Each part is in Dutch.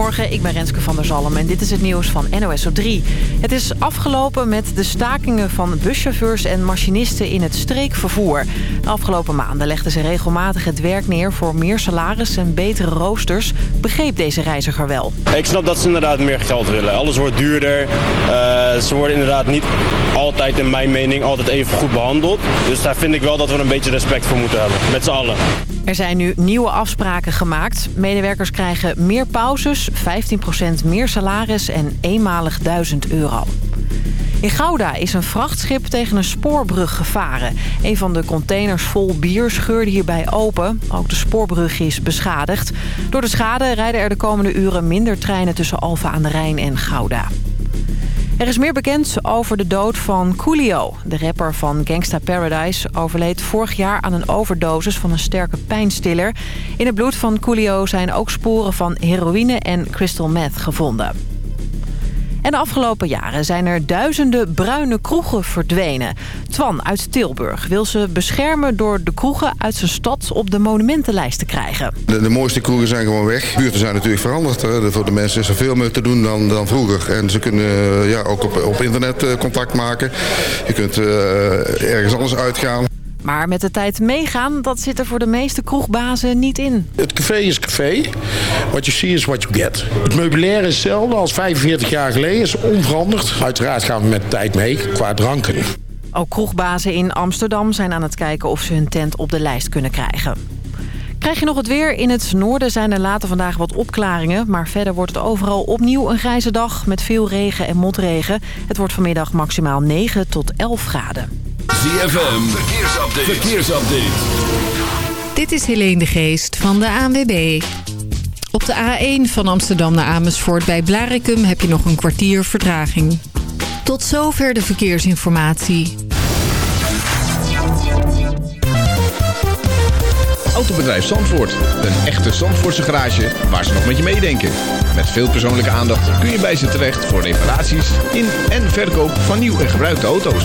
Goedemorgen, ik ben Renske van der Zalm en dit is het nieuws van NOS op 3. Het is afgelopen met de stakingen van buschauffeurs en machinisten in het streekvervoer. De afgelopen maanden legden ze regelmatig het werk neer voor meer salaris en betere roosters. Begreep deze reiziger wel. Ik snap dat ze inderdaad meer geld willen. Alles wordt duurder. Uh, ze worden inderdaad niet altijd, in mijn mening, altijd even goed behandeld. Dus daar vind ik wel dat we een beetje respect voor moeten hebben. Met z'n allen. Er zijn nu nieuwe afspraken gemaakt. Medewerkers krijgen meer pauzes, 15% meer salaris en eenmalig 1000 euro. In Gouda is een vrachtschip tegen een spoorbrug gevaren. Een van de containers vol bier scheurde hierbij open. Ook de spoorbrug is beschadigd. Door de schade rijden er de komende uren minder treinen tussen Alfa aan de Rijn en Gouda. Er is meer bekend over de dood van Coolio. De rapper van Gangsta Paradise overleed vorig jaar aan een overdosis van een sterke pijnstiller. In het bloed van Coolio zijn ook sporen van heroïne en crystal meth gevonden. En de afgelopen jaren zijn er duizenden bruine kroegen verdwenen. Twan uit Tilburg wil ze beschermen door de kroegen uit zijn stad op de monumentenlijst te krijgen. De, mooiste kroegen zijn gewoon weg. Buurten zijn natuurlijk veranderd. Hè. Voor de mensen is er veel meer te doen dan, dan vroeger. En ze kunnen eh, ja, ook op, op internet eh, contact maken. Je kunt uh, ergens anders uitgaan. Maar met de tijd meegaan, dat zit er voor de meeste kroegbazen niet in. Het café is café. Wat je ziet is wat je get. Het meubilair is hetzelfde als 45 jaar geleden. is onveranderd. Uiteraard gaan we met de tijd mee qua dranken. Ook kroegbazen in Amsterdam zijn aan het kijken of ze hun tent op de lijst kunnen krijgen. Krijg je nog het weer? In het noorden zijn er later vandaag wat opklaringen. Maar verder wordt het overal opnieuw een grijze dag met veel regen en motregen. Het wordt vanmiddag maximaal 9 tot 11 graden. ZFM, verkeersupdate. verkeersupdate. Dit is Helene de Geest van de ANWB. Op de A1 van Amsterdam naar Amersfoort bij Blarikum heb je nog een kwartier vertraging. Tot zover de verkeersinformatie. Autobedrijf Zandvoort. Een echte Zandvoortse garage waar ze nog met je meedenken. Met veel persoonlijke aandacht kun je bij ze terecht voor reparaties in en verkoop van nieuw en gebruikte auto's.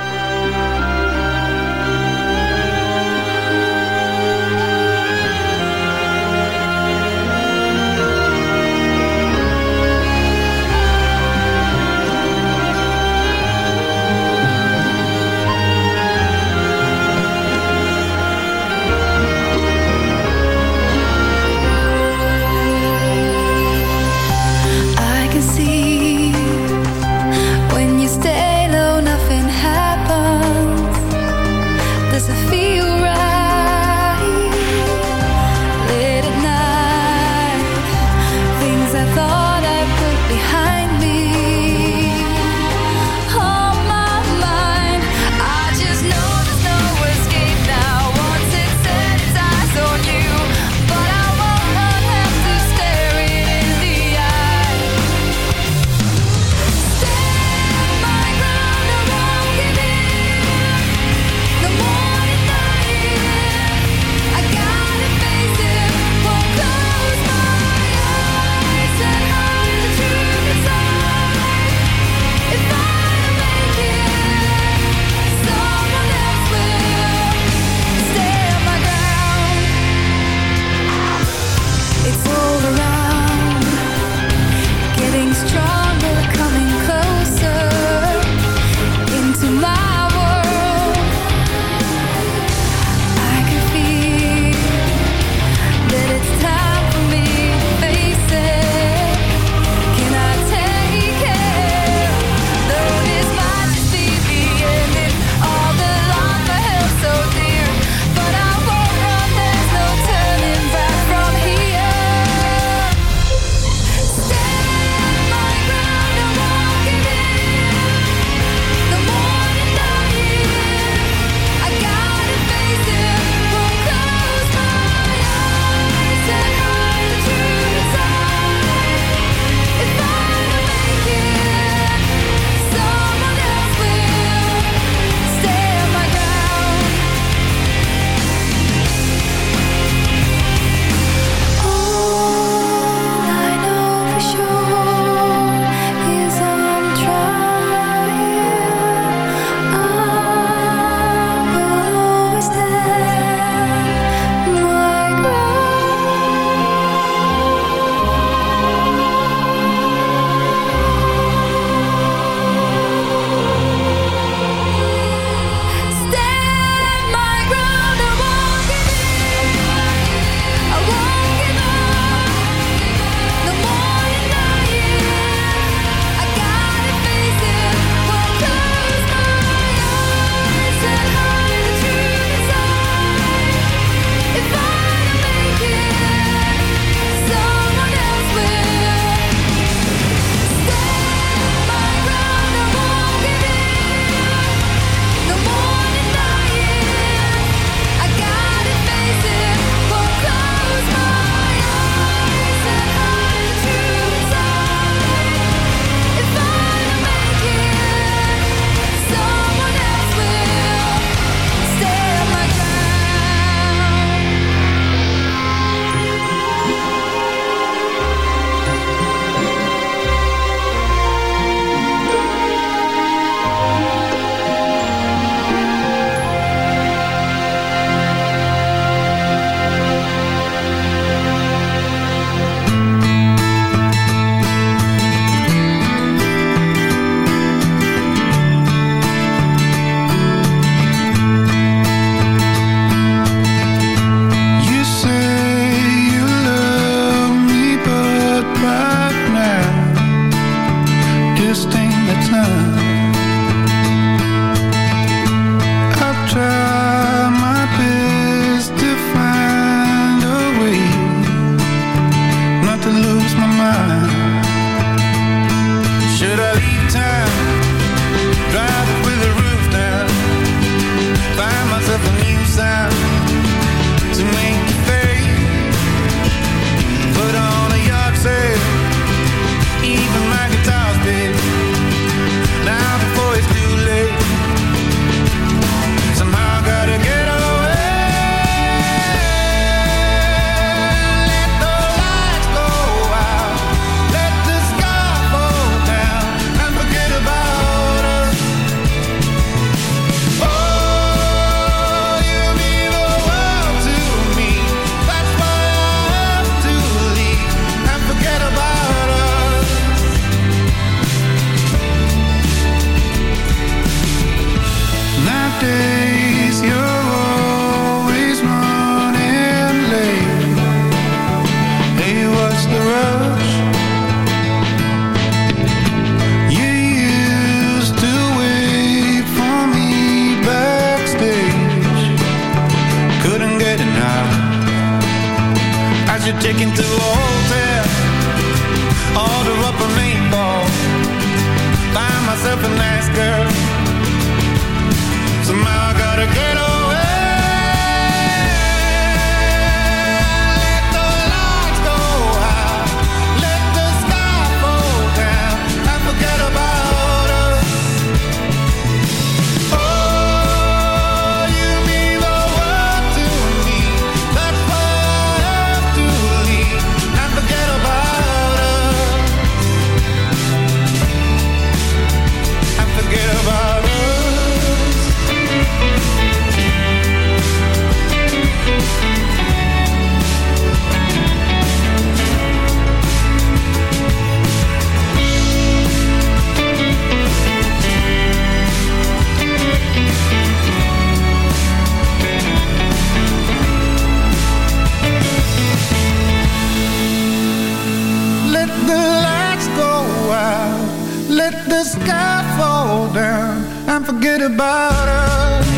and forget about us.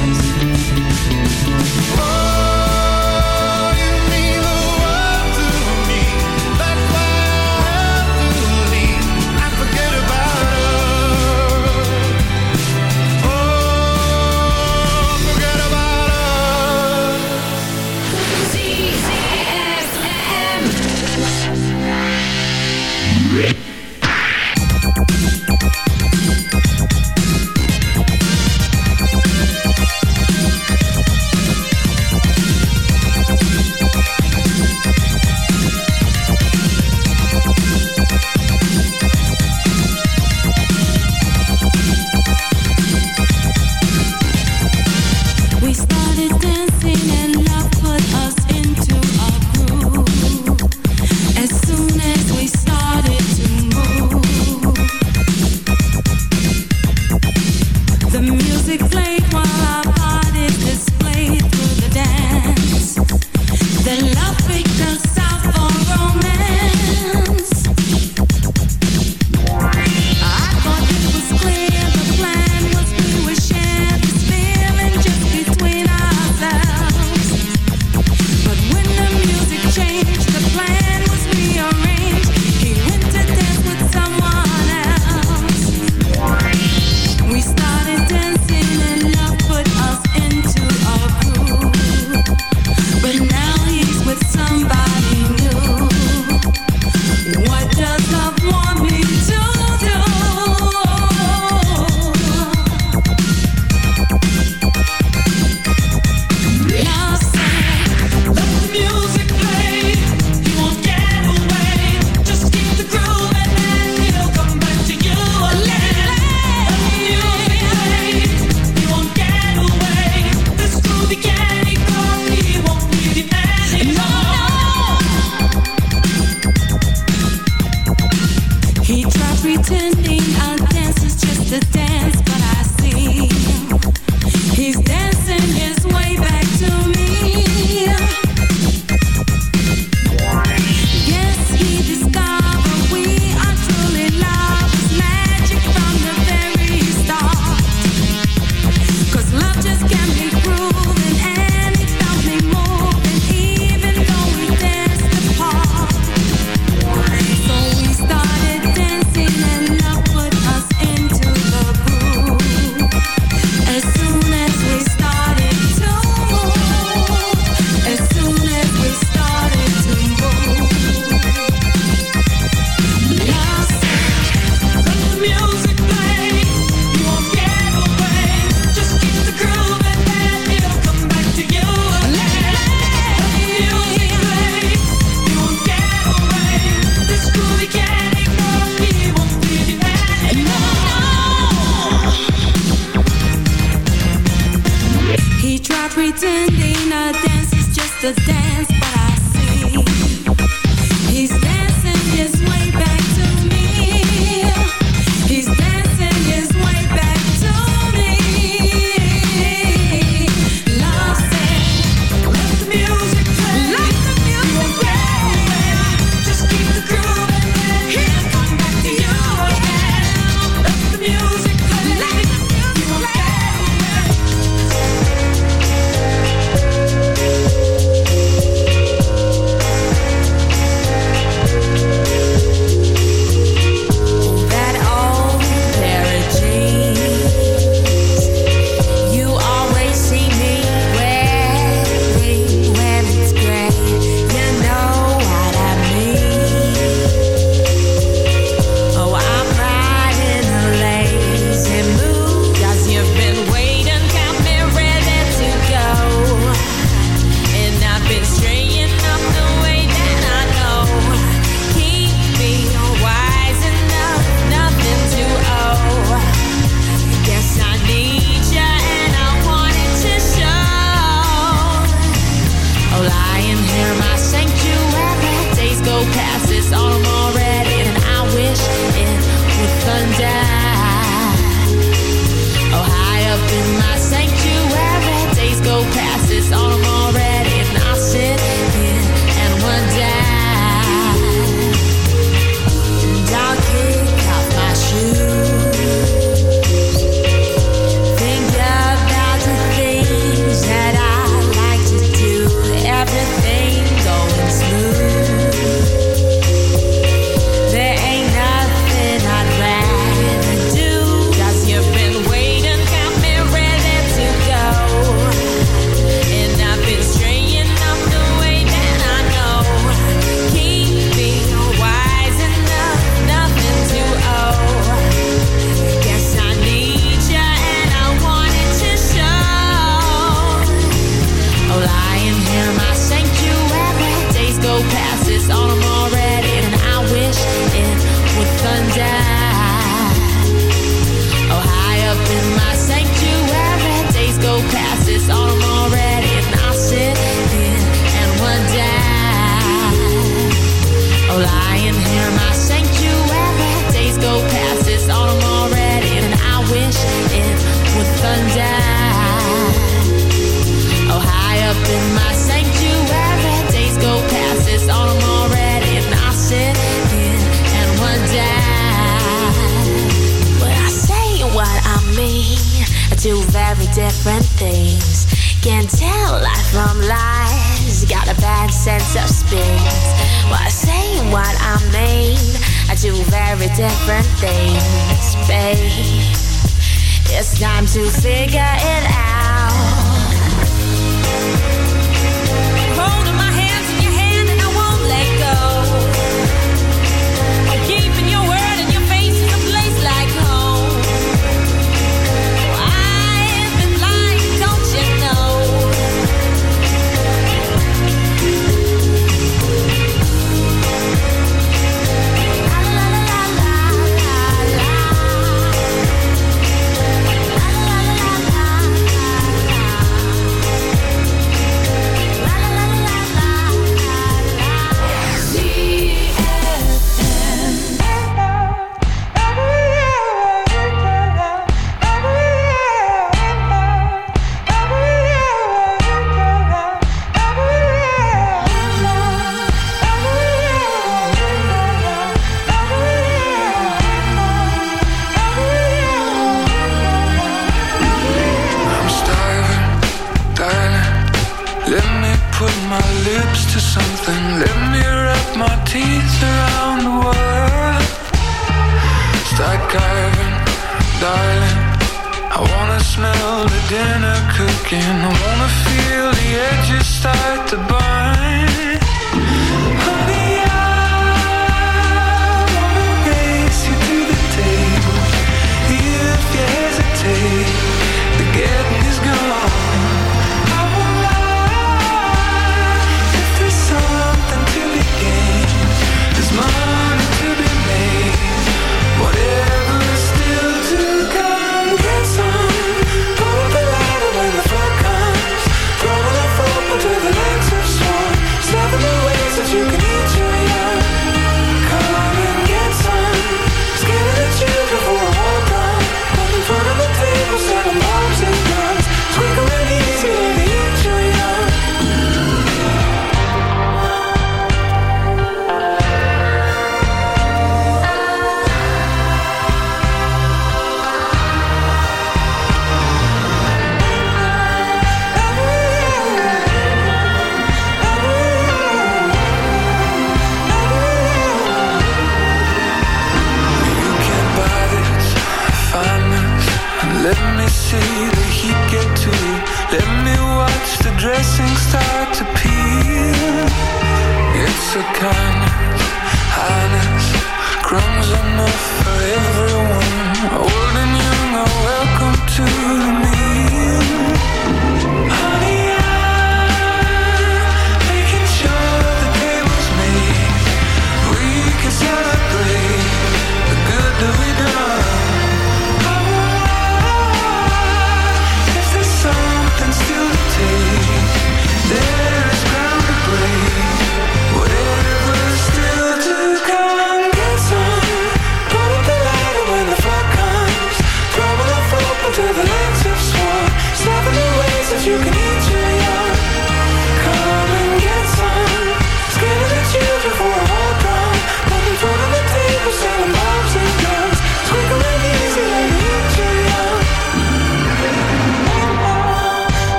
skin. I wanna feel the edges start to burn.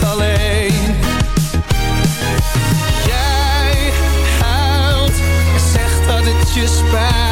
alleen. Jij huilt en zegt dat het je spijt.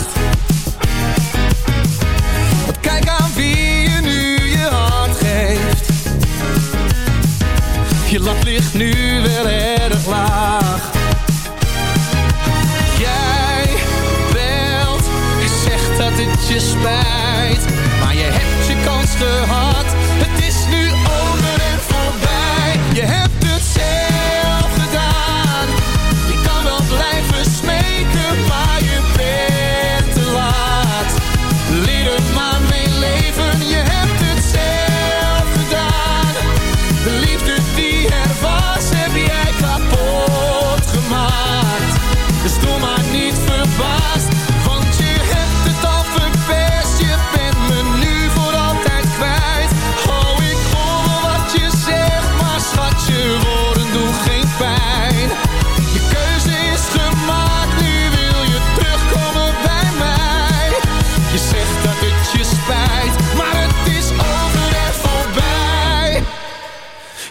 je spijt, maar je hebt je kans te gehad.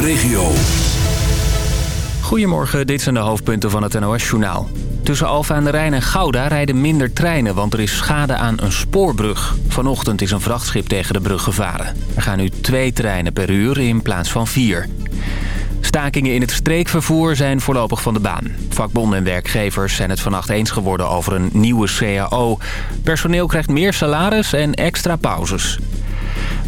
Regio. Goedemorgen, dit zijn de hoofdpunten van het NOS-journaal. Tussen Alfa aan de Rijn en Gouda rijden minder treinen, want er is schade aan een spoorbrug. Vanochtend is een vrachtschip tegen de brug gevaren. Er gaan nu twee treinen per uur in plaats van vier. Stakingen in het streekvervoer zijn voorlopig van de baan. Vakbonden en werkgevers zijn het vannacht eens geworden over een nieuwe CAO. Personeel krijgt meer salaris en extra pauzes.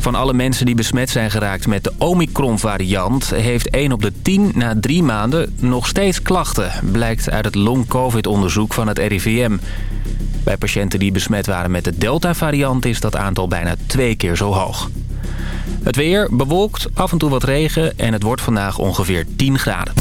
Van alle mensen die besmet zijn geraakt met de Omicron-variant... heeft 1 op de 10 na drie maanden nog steeds klachten... blijkt uit het long-covid-onderzoek van het RIVM. Bij patiënten die besmet waren met de Delta-variant... is dat aantal bijna twee keer zo hoog. Het weer bewolkt, af en toe wat regen... en het wordt vandaag ongeveer 10 graden.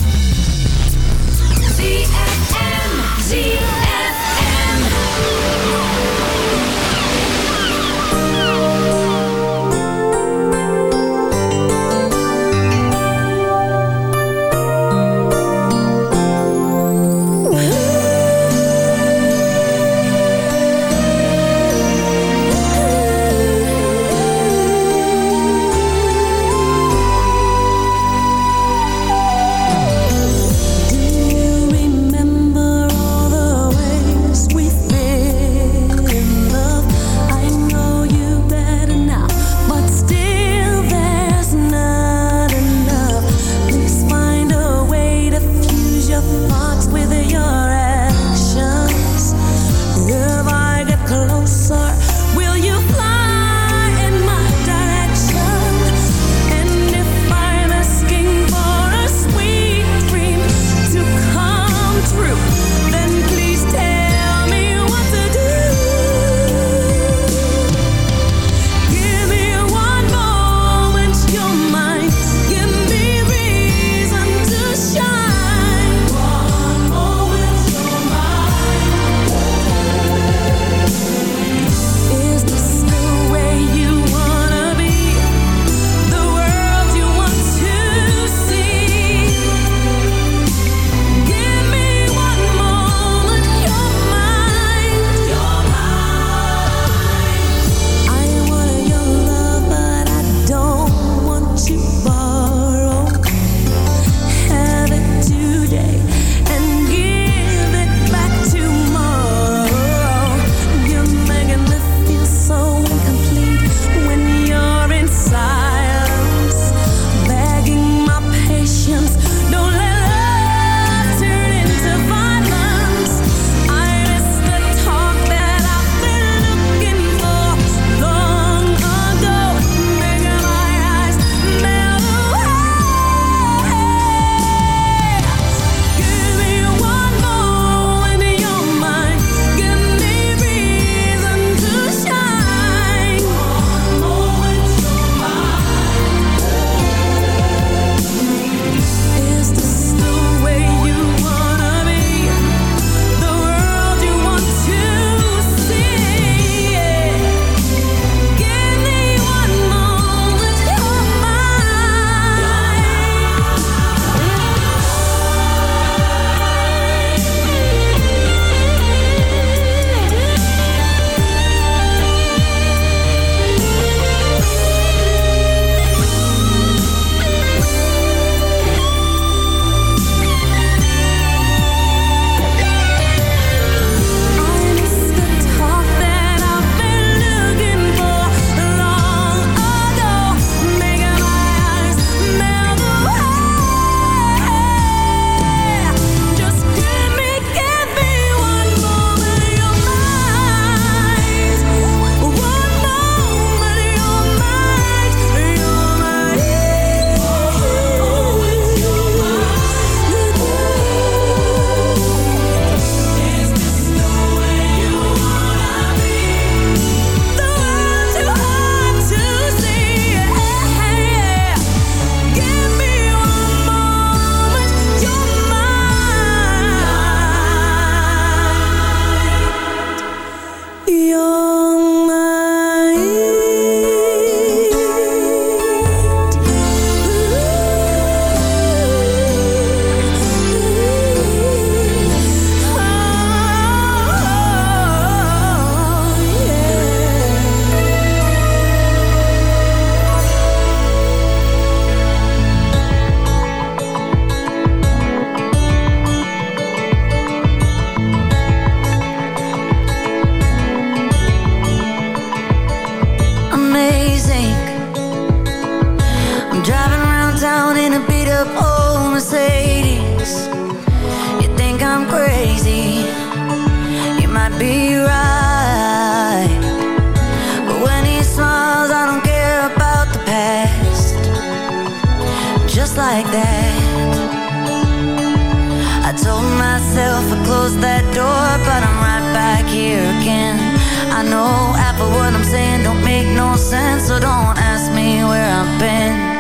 close that door, but I'm right back here again. I know half of what I'm saying don't make no sense, so don't ask me where I've been.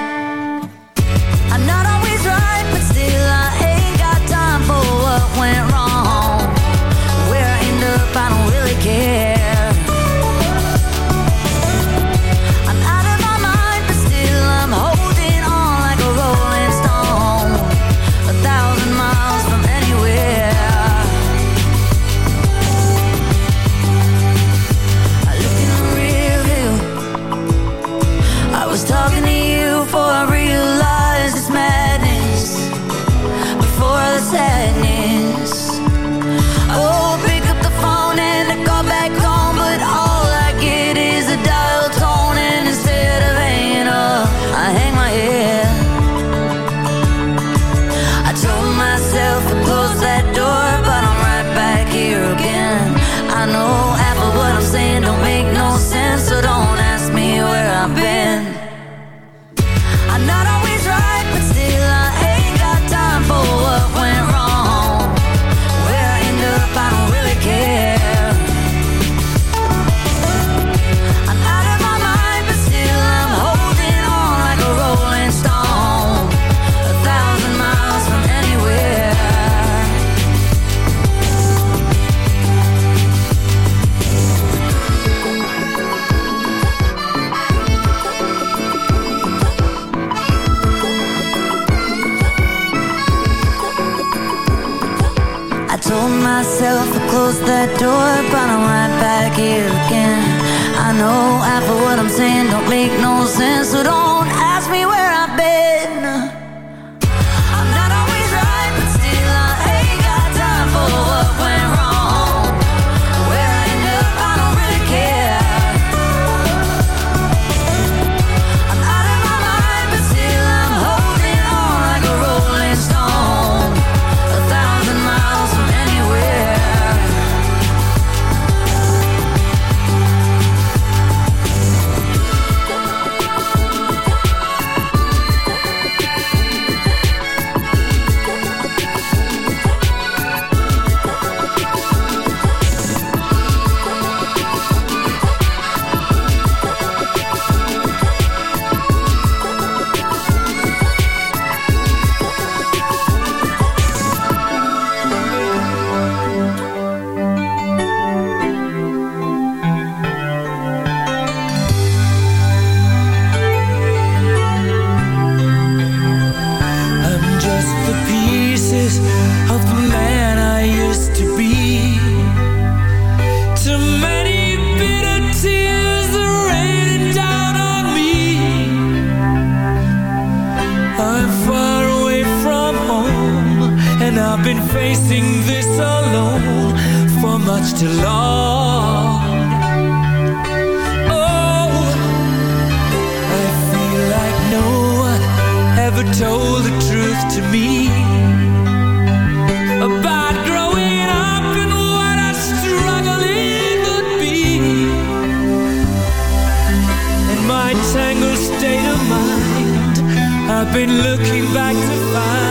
close that door, but I'm right back here again. I know half of what I'm saying don't make no sense, so don't told the truth to me about growing up and what a struggle it would be. In my tangled state of mind I've been looking back to find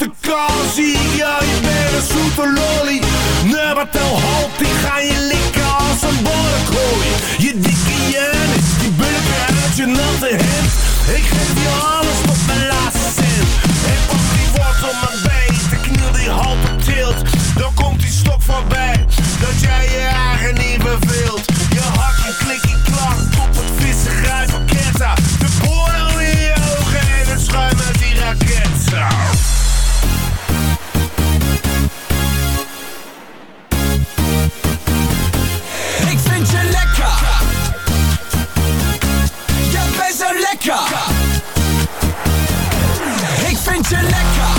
De kans Ja, je bent een zoete lolly. Nummertel hop, die ga je likken als een borrekooi Je dikke Janis, die bulken uit je natte hemd Ik geef je alles tot mijn laatste cent. En pak die wortel mijn bij De kniel die halve tilt. Dan komt die stok voorbij Dat jij je eigen niet beveelt. je lekker.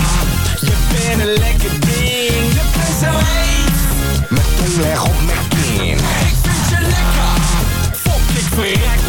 Je bent een lekker ding. Je bent zo heet. Met tong leg op mijn kin. Ik vind je lekker. Fuck ik verrek.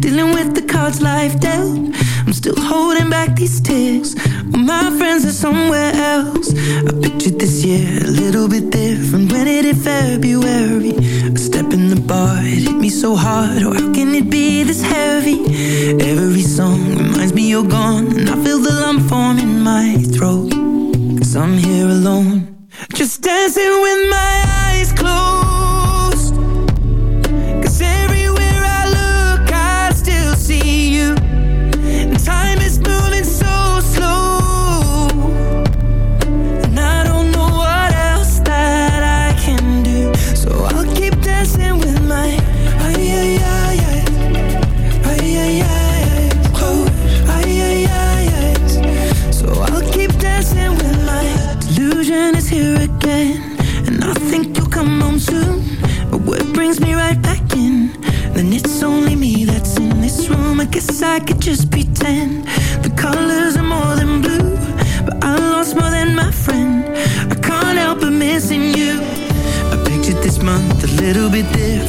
Dealing with the cards life dealt. I'm still holding back these tears. My friends are somewhere else. I pictured this year a little bit different. When it February A step in the bar, it hit me so hard. Or how can it be this heavy? Every song reminds me you're gone. And I feel the lump form in my throat. Cause I'm here alone. Just dancing with my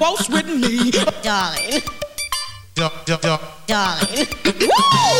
waltz with me. Darling. Darling. Woo!